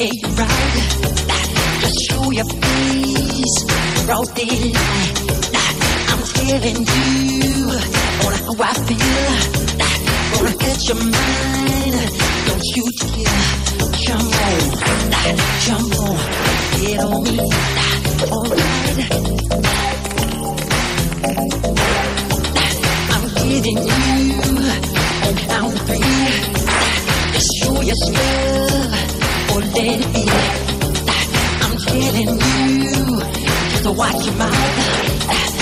You're right. Just show your face, broad daylight. I'm telling you on how I feel. Gonna catch your mind. Don't you dare jump on, jump on, get on me. Alright. I'm getting you on count three. Just show your or it. I'm telling you to watch your mouth.